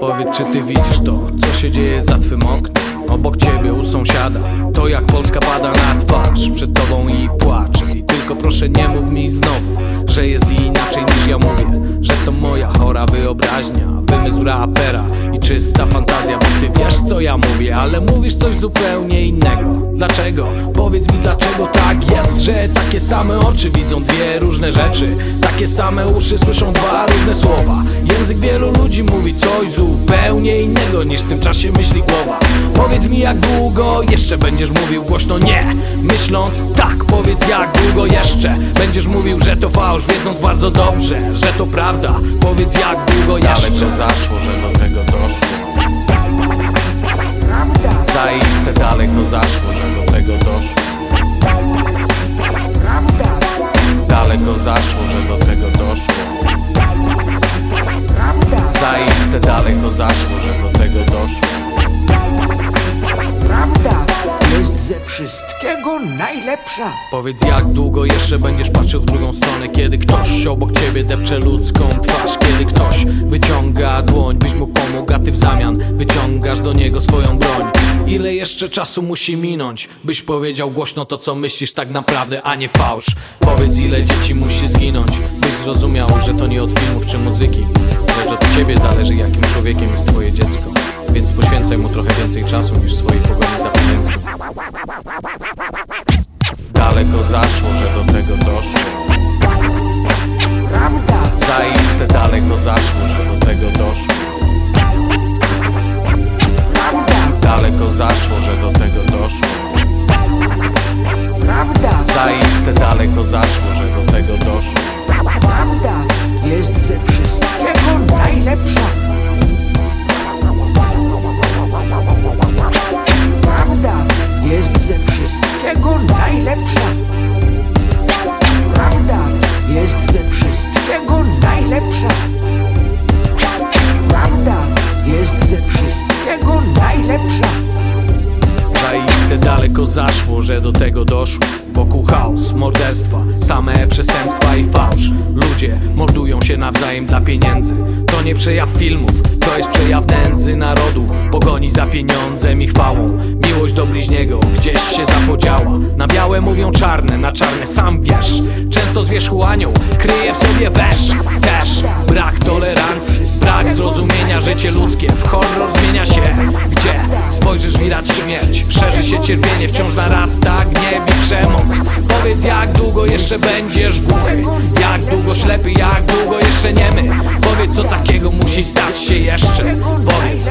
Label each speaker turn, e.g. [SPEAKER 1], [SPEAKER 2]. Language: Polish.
[SPEAKER 1] Powiedz, czy ty widzisz to, co się dzieje za twym oknem? Obok ciebie u sąsiada. To jak Polska pada na twarz Przed tobą i płacze. I tylko proszę nie mów mi znowu Że jest inaczej niż ja mówię to moja chora wyobraźnia Wymysł rapera i czysta fantazja Bo ty wiesz co ja mówię Ale mówisz coś zupełnie innego Dlaczego? Powiedz mi dlaczego tak jest Że takie same oczy widzą dwie różne rzeczy Takie same uszy słyszą dwa różne słowa. Język wielu ludzi mówi coś zupełnie innego Niż w tym czasie myśli głowa. Powiedz mi jak długo jeszcze będziesz mówił głośno? Nie. Myśląc tak, powiedz jak długo jeszcze Będziesz mówił, że to fałsz, wiedząc bardzo dobrze Że to prawda, powiedz jak długo jeszcze
[SPEAKER 2] Daleko zaszło,
[SPEAKER 3] wszystkiego najlepsza.
[SPEAKER 1] Powiedz jak długo jeszcze będziesz patrzył w drugą stronę? Kiedy ktoś obok ciebie depcze ludzką twarz? Kiedy ktoś wyciąga dłoń, byś mu pomógł A ty w zamian wyciągasz do niego swoją broń? Ile jeszcze czasu musi minąć, byś powiedział głośno to co myślisz tak naprawdę, a nie fałsz? Powiedz ile dzieci musi zginąć, byś zrozumiał, że to nie od filmów czy muzyki Lecz od ciebie zależy jakim człowiekiem jest twoje dziecko Więc poświęcaj mu trochę więcej czasu niż swojej pogoni za pieniędzmi.
[SPEAKER 2] Daleko zaszło, że do tego doszło. Zaiste daleko zaszło, że
[SPEAKER 3] wszystkiego najlepsza.
[SPEAKER 1] Zaiste daleko zaszło, że do tego doszło. Wokół chaos, morderstwa, same przestępstwa i fałsz. Ludzie mordują się nawzajem dla pieniędzy. To nie przejaw filmów, to jest przejaw nędzy narodu. Pogoni za pieniądzem i chwałą. Miłość do bliźniego gdzieś się zapodziała. Na białe mówią czarne, na czarne sam wiesz. Często zwierzchu anioł kryje w sobie wesz Też Życie ludzkie w horror zmienia się. Gdzie spojrzysz widać śmierć? Szerzy się cierpienie, wciąż narasta gniew i przemoc. Powiedz jak długo jeszcze będziesz głuchy? Jak długo ślepy, jak długo jeszcze niemy? Powiedz co takiego musi stać się jeszcze? Powiedz